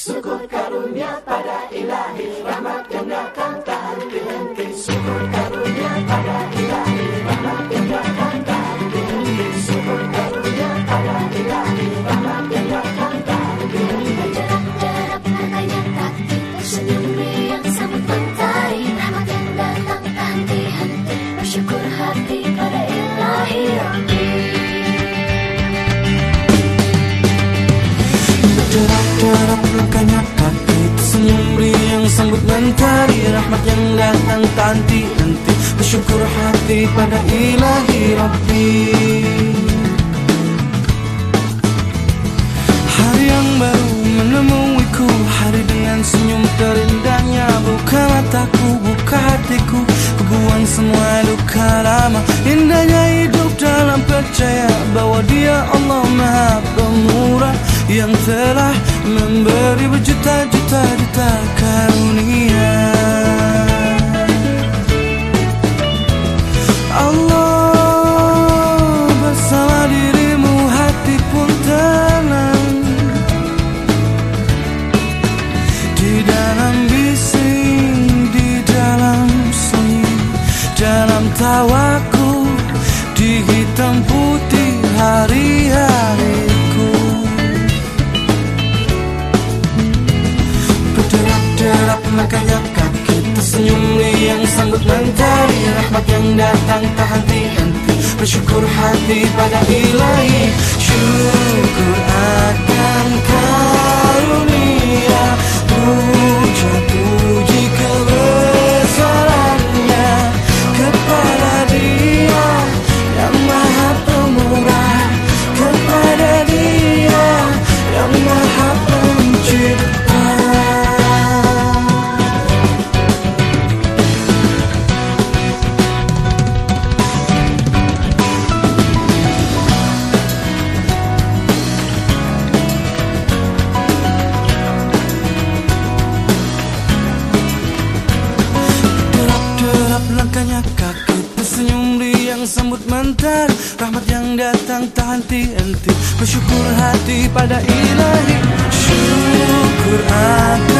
Syukur karunia pada ilahi Rahmat yang datang tak henti-henti Syukur karunia pada ilahi Rahmat yang datang tak henti-henti Syukur karunia pada ilahi Rahmat yang datang tak henti-henti Derap-derap hartanya tak tersenyum riang sambut mentari Rahmat yang datang tak henti-henti Bersyukur hati pada ilahi Rabbi Derap-derap Senyum riang sambut mentari Rahmat yang datang tak henti-henti Bersyukur hati pada ilahi Rabbi. Hari yang baru menemuiku Hari dengan senyum terindahnya Buka mataku, buka hatiku Kubuang semua luka lama. Indahnya hidup dalam percaya Bahwa dia Allah maha Yang telah memberi berjuta-juta juta karunia. Allah bersama dirimu hati pun tenang. Di dalam bising, di dalam sunyi Dalam tawaku, di hitam putih Makanya kaki Tersenyum yang sambut mentari Rahmat yang datang tak henti-henti Bersyukur hati pada ilahi Syukur akan karunia disambut mentar Rahmat yang datang tak henti-henti Bersyukur hati pada ilahi. Syukur aku.